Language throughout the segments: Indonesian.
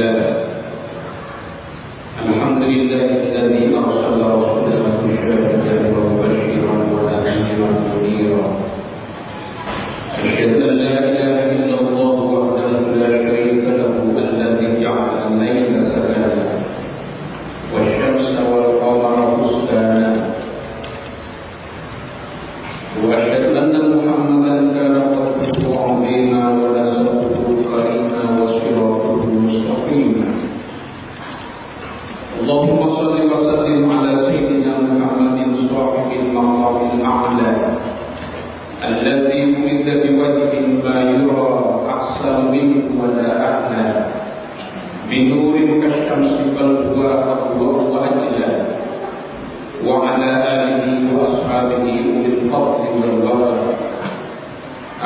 لله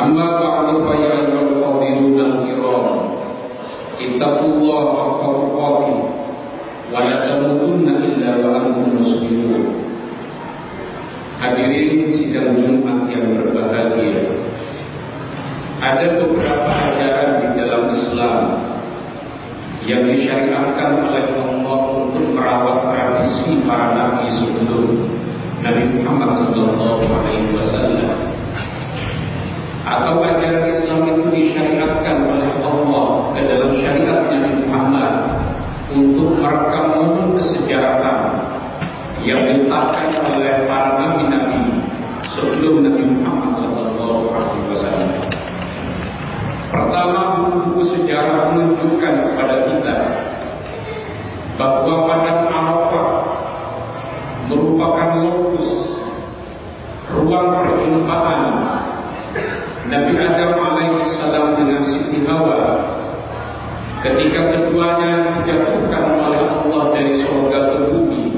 أما بعد فيا أيها الفاضلون الكرام اتقوا الله حق تقاته ولا تموتن إلا وأنتم مسلمون Hadirin sidang Jumat yang berbahagia Ada beberapa ajaran di dalam Islam Yang disyariatkan oleh Allah untuk merawat tradisi para nabi sebelum Nabi Muhammad Sallallahu Alaihi Wasallam Atau ajaran Islam itu disyariatkan oleh Allah ke dalam syariat Nabi Muhammad Untuk merekam momen kesejahteraan yang diletakkan oleh para nabi-nabi sebelum Nabi Muhammad Wasallam. Pertama, buku sejarah menunjukkan kepada kita bahwa pada ketika keduanya dijatuhkan oleh Allah dari surga ke bumi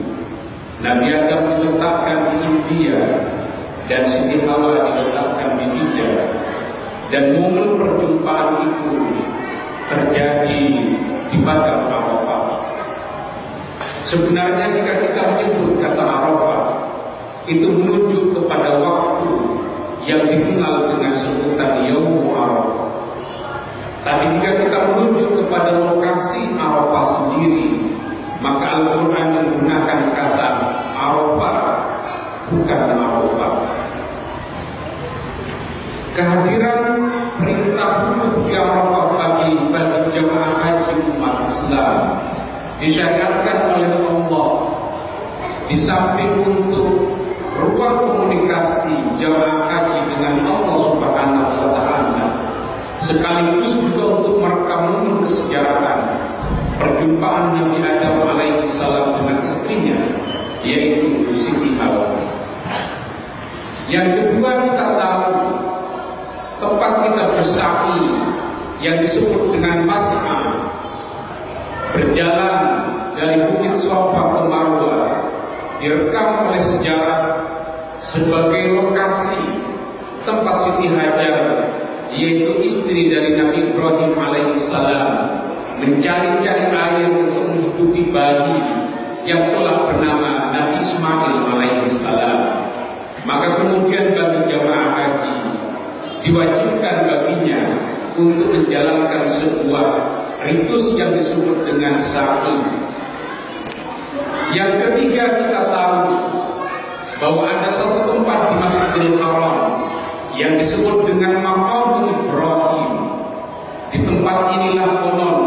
Nabi Adam diletakkan di India dan Siti Hawa diletakkan di Hijaz dan momen perjumpaan itu terjadi di padang Arafah. Sebenarnya jika kita menyebut kata Arafah itu menuju kepada waktu yang dikenal dengan sebutan Yaum Arafah. Tapi jika kita menuju kepada lokasi Arafah sendiri, maka Al-Quran menggunakan kata Arafah bukan Arafah. Kehadiran perintah wudhu di Arafah bagi bagi jemaah haji umat Islam disyariatkan oleh Allah di samping untuk ruang komunikasi jemaah haji dengan Allah sekaligus juga untuk merekam momen kesejahteraan perjumpaan Nabi Adam alaihi salam dengan istrinya yaitu Siti Hawa. Yang kedua kita tahu tempat kita bersa'i yang disebut dengan Mas'a berjalan dari Bukit Sofa ke Marwah direkam oleh sejarah sebagai lokasi tempat Siti Hajar yaitu istri dari Nabi Ibrahim alaihissalam mencari-cari air untuk menghidupi bayi yang telah bernama Nabi Ismail alaihissalam. Maka kemudian bagi jamaah haji diwajibkan baginya untuk menjalankan sebuah ritus yang disebut dengan sa'i. Yang ketiga kita tahu bahwa ada satu tempat di Masjidil Haram yang disebut dengan Maqam Ibrahim. Di tempat inilah konon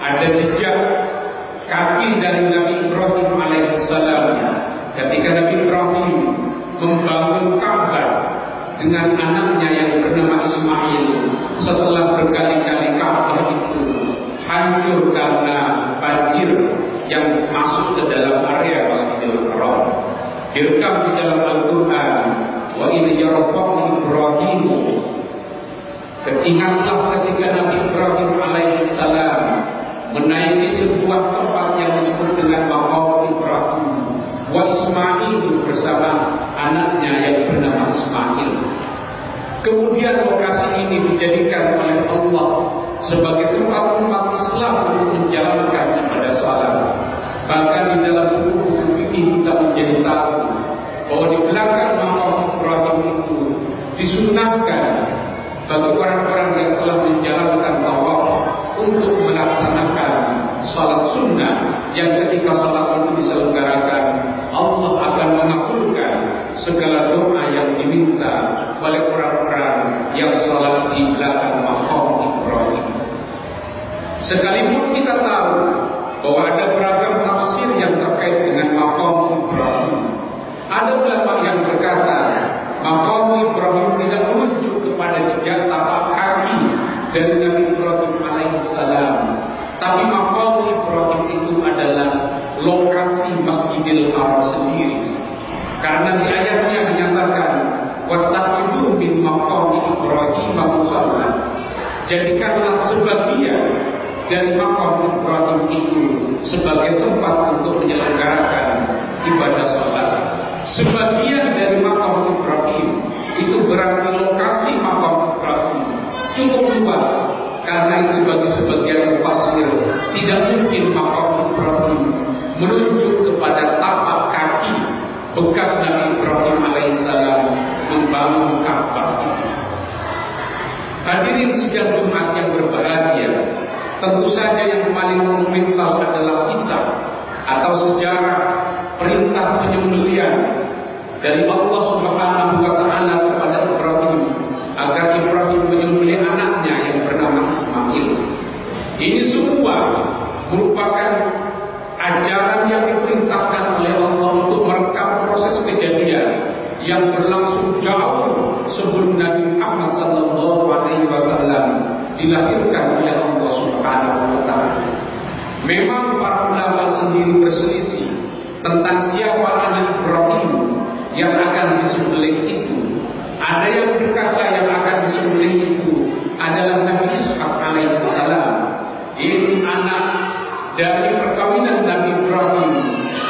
ada jejak kaki dari Nabi Ibrahim alaihissalam ketika Nabi Ibrahim membangun Ka'bah dengan anaknya yang bernama Ismail setelah berkali-kali Ka'bah itu hancur karena banjir yang masuk ke dalam area Masjidil Haram. Direkam di dalam Al-Quran wa in yarfa'u Ingatlah ketika Nabi Ibrahim alaihissalam menaiki sebuah tempat yang disebut dengan Maqam Ibrahim wa Ismail bersama anaknya yang bernama Ismail. Kemudian lokasi ini dijadikan oleh Allah sebagai tempat umat Islam untuk menjalankan ibadah salat. Bahkan di dalam buku-buku ini kita menjadi tahu bahwa di belakang Maqam Ibrahim itu disunahkan Kalau orang-orang yang telah menjalankan tawaf untuk melaksanakan salat sunnah yang ketika Masjidil Haram sendiri. Karena di ayatnya menyatakan wattakhidhu min maqami Ibrahim musalla. Jadikanlah sebagian dari makam Ibrahim itu sebagai tempat untuk menyelenggarakan ibadah sholat. Sebagian dari makam Ibrahim itu berarti lokasi makam Ibrahim cukup luas karena itu bagi sebagian pasir tidak mungkin makam Ibrahim menunjuk kepada tapak kaki bekas Nabi Ibrahim alaihissalam membangun Ka'bah. Hadirin sidang Jumat yang berbahagia, tentu saja yang paling monumental adalah kisah atau sejarah perintah penyembelian dari Allah Subhanahu wa taala kepada Ibrahim agar Ibrahim menyembelih anaknya yang bernama Ismail. Ini semua merupakan ajaran yang diperintahkan oleh Allah untuk merekam proses kejadian yang berlangsung jauh sebelum Nabi Muhammad sallallahu alaihi wasallam dilahirkan oleh Allah Subhanahu wa taala. Memang para ulama sendiri berselisih tentang siapa anak Ibrahim yang akan disembelih itu. Ada yang berkata yang akan disembelih itu adalah Nabi Ishak alaihissalam, yaitu anak dari perkawinan Nabi Ibrahim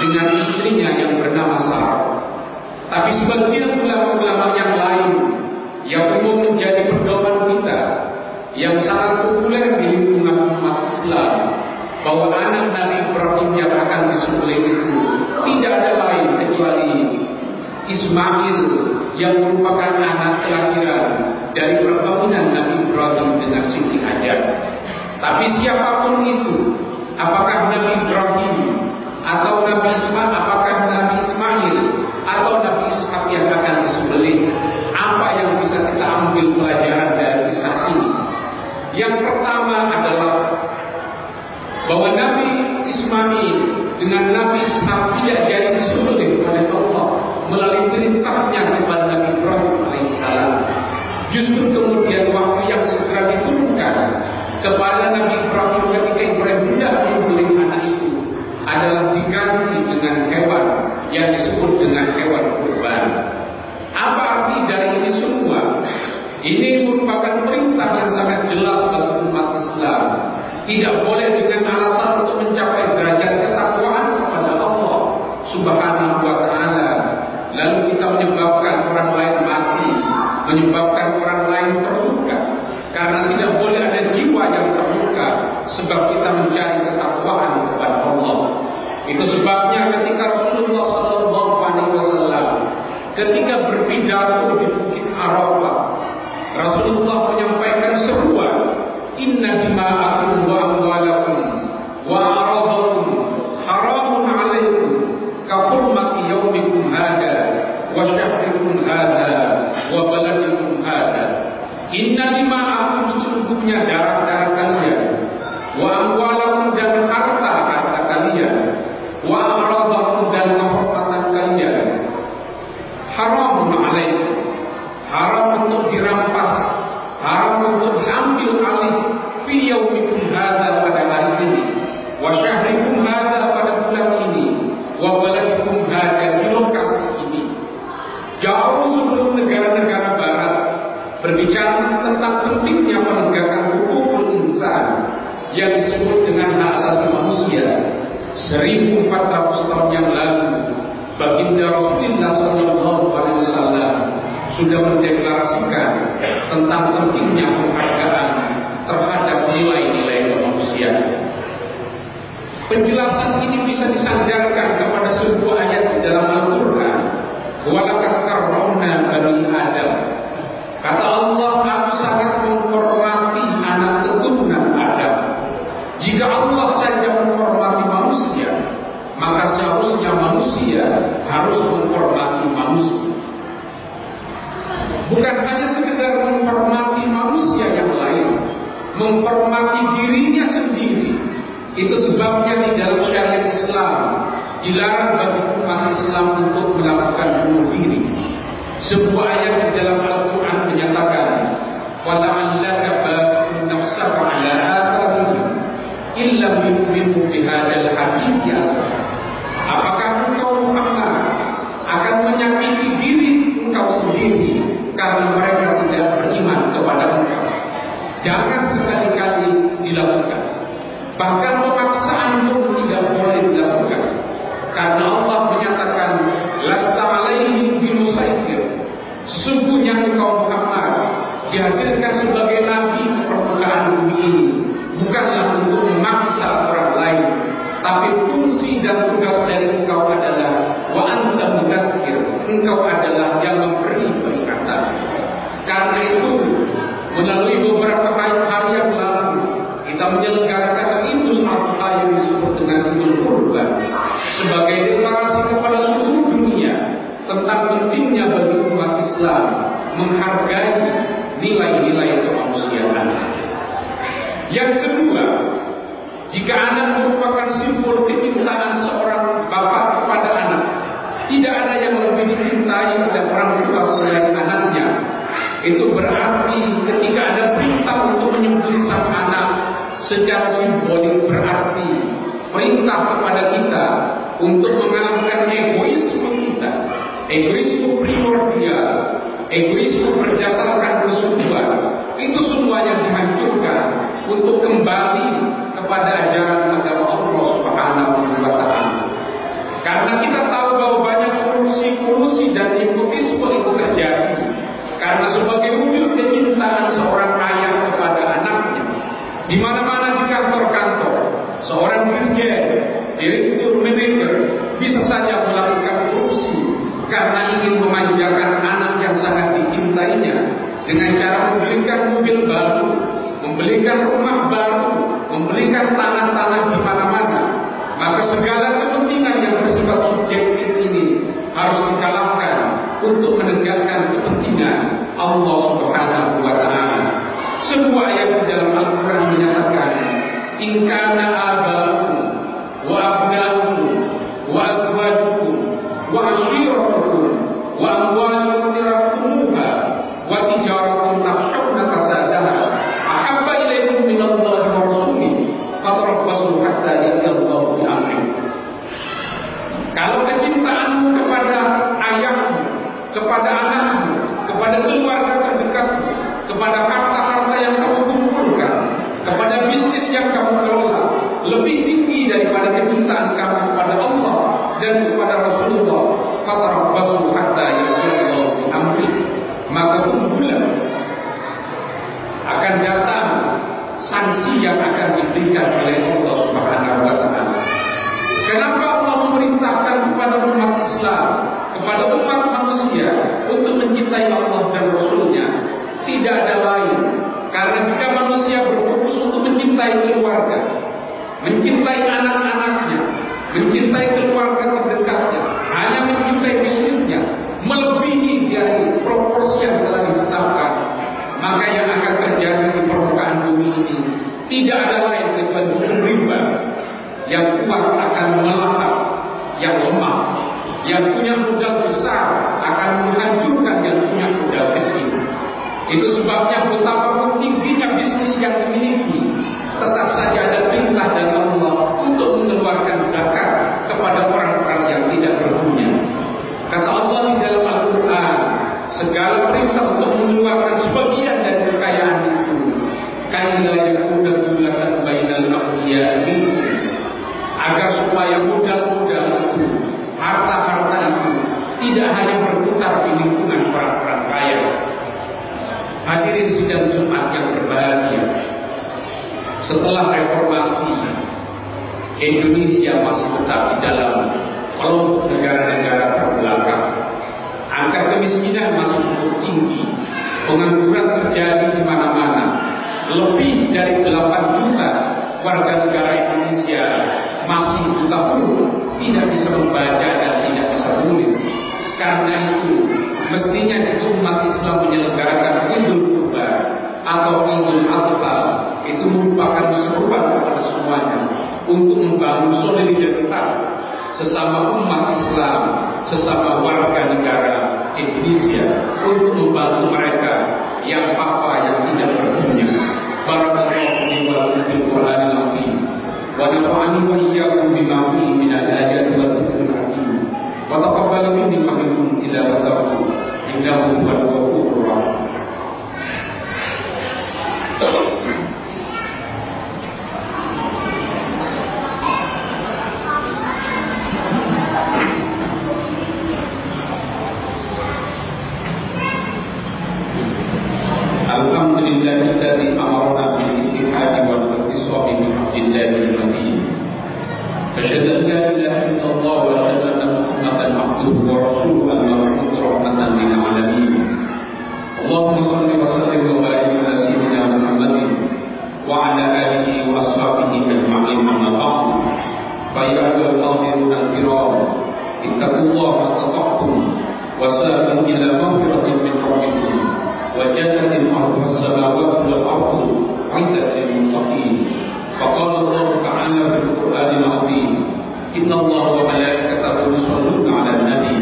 dengan istrinya yang bernama Sarah. Tapi sebagian ulama-ulama yang lain yang umum menjadi pedoman kita yang sangat populer di lingkungan umat Islam bahwa anak Nabi Ibrahim yang akan disembelih itu tidak ada lain kecuali Ismail yang merupakan anak kelahiran dari perkawinan Nabi Ibrahim dengan Siti Hajar. Tapi siapa pun itu Apakah Nabi Ibrahim atau Nabi Ismail, apakah Nabi Ismail atau Nabi Ishak yang akan disembelih? Apa yang bisa kita ambil pelajaran dari kisah ini? Yang pertama adalah bahwa Nabi Ismail dengan Nabi tidak jadi disembelih oleh Allah melalui perintahnya kepada Nabi Ibrahim alaihissalam. Justru kemudian waktu yang segera diturunkan kepada Nabi Ibrahim ketika Ibrahim hendak menyembelih anak itu adalah diganti dengan hewan yang disebut dengan hewan orang lain terluka. Karena tidak boleh ada jiwa yang terluka sebab kita mencari ketakwaan kepada Allah. Itu sebabnya ketika Rasulullah Shallallahu Alaihi Wasallam ketika berpidato di Bukit Arafah, Rasulullah menyampaikan seruan, Inna dima'akum wa baginda Rasulullah Sallallahu Alaihi Wasallam sudah mendeklarasikan tentang pentingnya penghargaan terhadap nilai-nilai kemanusiaan. Penjelasan ini bisa disandarkan kepada sebuah ayat di dalam Al-Quran. Walakad karramna bani Adam. Kata Allah, aku sangat menghormati anak keturunan Adam. Jika Allah saja menghormati manusia, maka seharusnya manusia harus menghormati manusia Bukan hanya sekedar menghormati manusia yang lain, menghormati dirinya sendiri. Itu sebabnya di dalam syariat Islam dilarang bagi umat Islam untuk melakukan bunuh diri. Sebuah ayat di dalam Al-Quran menyatakan, وَلَعَلَّكَ بَاقٍ نَفْسَكَ عَلَىٰ آثَارِهِمْ إِلَّا يُؤْمِنُوا بِهَذَا الْحَدِيثِ Bahkan pemaksaan pun tidak boleh dilakukan. Karena Allah menyatakan, Lasta alaihim bimusaitir. Sesungguhnya engkau Muhammad dihadirkan sebagai nabi ke bumi ini. Bukanlah untuk memaksa orang lain, tapi fungsi dan tugas dari engkau adalah wa anta mudzakkir. Engkau adalah yang memberi peringatan. Karena itu, melalui beberapa hari yang lalu, kita menyelenggarakan Idul Adha yang disebut dengan Idul Kurban sebagai deklarasi kepada seluruh dunia tentang pentingnya bagi umat Islam menghargai nilai-nilai kemanusiaan. Yang kedua, jika anak merupakan simbol kecintaan seorang bapak kepada anak, tidak ada yang lebih dicintai oleh orang tua selain anaknya. Itu berarti ketika ada perintah untuk menyembelih sang anak secara simbolik berarti perintah kepada kita untuk mengalahkan egoisme kita, egoisme primordial, egoisme berdasarkan kesubuhan. Itu semuanya dihancurkan untuk kembali kepada ajaran agama Allah Subhanahu wa taala. Karena kita tahu bahwa banyak korupsi-korupsi dan nepotisme itu terjadi karena sebagai wujud kecintaan seorang ayah kepada anaknya. Di mana-mana di kantor-kantor, seorang dirjen, direktur manajer bisa saja melakukan korupsi karena ingin memanjakan anak yang sangat dicintainya dengan cara membelikan mobil baru, membelikan rumah baru, membelikan tanah-tanah di mana-mana, maka segala kepentingan yang bersifat subjektif ini harus dikalahkan untuk menegakkan kepentingan Allah Subhanahu wa taala. Sebuah ayat di dalam Al-Qur'an menyatakan, "In kana wa untuk mencintai Allah dan Rasulnya? Tidak ada lain. Karena jika manusia berfokus untuk mencintai keluarga, mencintai anak-anaknya, mencintai keluarga terdekatnya, hanya mencintai bisnisnya, melebihi dari proporsi yang telah ditetapkan, maka yang akan terjadi di permukaan bumi ini tidak ada lain kecuali riba yang kuat akan melahap yang lemah, yang punya modal besar akan menghancurkan yang punya modal kecil. Itu sebabnya betapa tingginya bisnis yang dimiliki, tetap saja ada perintah dari Allah untuk mengeluarkan zakat kepada orang-orang yang tidak berpunya. Kata Allah di dalam Al-Quran, segala perintah untuk mengeluarkan sebagian dari kekayaan itu, kaila yakuna dulatan bainal awliya minkum agar supaya modal-modal itu, harta-harta itu tidak hanya berputar di lingkungan orang-orang kaya. Hadirin sidang Jumat yang berbahagia. Setelah reformasi, Indonesia masih tetap di dalam kelompok negara-negara terbelakang. Angka kemiskinan masih cukup tinggi. Pengangguran terjadi di mana-mana. Lebih dari 8 juta warga negara Indonesia masih buta huruf tidak bisa membaca dan tidak bisa menulis. Karena itu, mestinya jika umat Islam menyelenggarakan Idul Kurban atau Idul Adha itu merupakan seruan kepada semuanya untuk membangun solidaritas sesama umat Islam, sesama warga negara Indonesia untuk membantu mereka yang apa yang tidak berpunya. Barakallahu li wa lakum fil Qur'anil azim wa nafa'ani wa iyyakum bima fihi min al-ayati wal dhikril hakim. Wa taqabbal minni wa minkum tilawatahu innahu huwal ghafurur rahim. الذي أمرنا بالاتحاد والاتصال بحق الله المتين أشهد أن لا إله إلا الله وأشهد أن محمدا عبده ورسوله المبعوث رحمة للعالمين. اللهم صل وسلم وبارك على سيدنا محمد وعلى آله وأصحابه أجمعين. أما بعد فيا أيها الحاضرون الكرام اتقوا الله ما استطعتم وساروا إلى مغفرة وجنة أرضها السماوات والأرض عدة للمتقين فقال الله تعالى في القرآن العظيم إن الله وملائكته يصلون على النبي.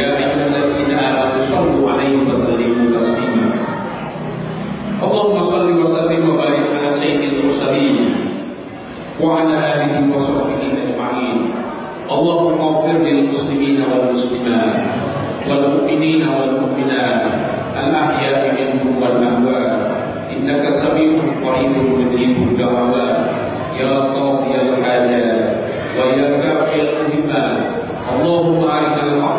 يا أيها الذين آمنوا صلوا عليه وسلموا تسليما. اللهم صل وسلم وبارك على سيد المرسلين وعلى آله وصحبه أجمعين. اللهم اغفر للمسلمين والمسلمات والمؤمنين والمؤمنات الأحياء منهم والأموات إنك سميع قريب مجيب الدعوات يا قاضي الحاجات ويا كافي المهمات اللهم أرنا الحق